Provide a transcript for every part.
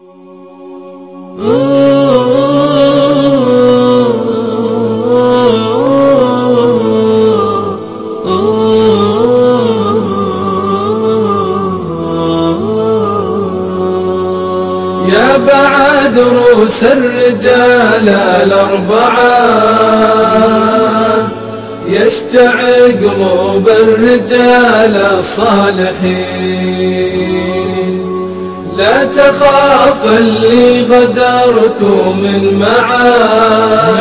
يا بعد روس الرجال الأربعة يشتع قلوب الرجال الصالحين. لا تخاف اللي غدرت من معاه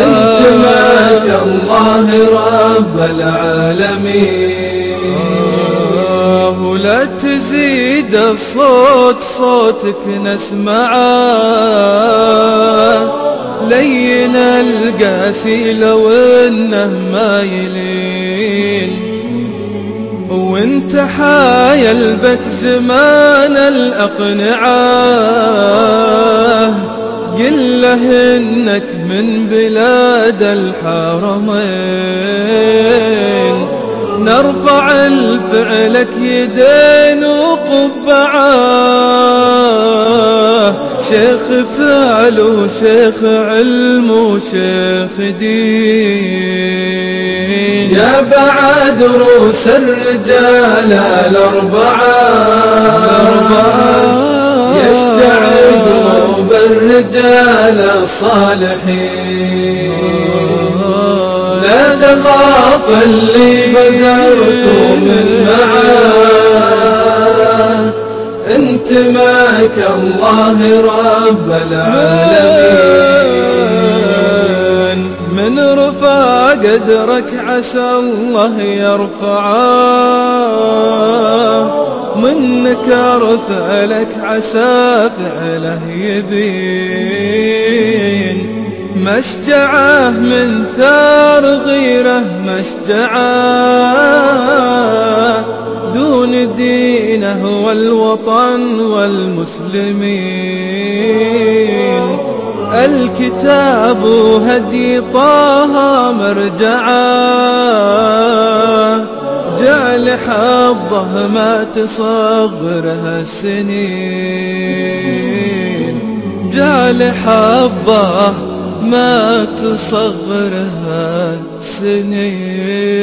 أنت معك الله رب العالمين. ولا تزيد الصوت صوتك نسمعه. لين القاسي لو انه ما يلين وانت حايل بك زمان الأقنعة. قل له إنك من بلاد الحرمين. نرفع الفعلك يدين وقبعة. شيخ فعل وشيخ علم وشيخ دين. يا بعد روس الرجال الأربعة. يشتع قلوب الرجال الصالحين لا تخاف اللي بدرت من معاه أنت معك الله رب العالمين. من رفع قدرك عسى الله يرفعه. منك ارثلك عسى فعله يبين. مشجعه من ثار غيره مشجعه دون دينه والوطن والمسلمين. الكتاب هدي طه مرجعه جعل حظه ما تصغرها السنين. جعل حظه ما تصغرها السنين.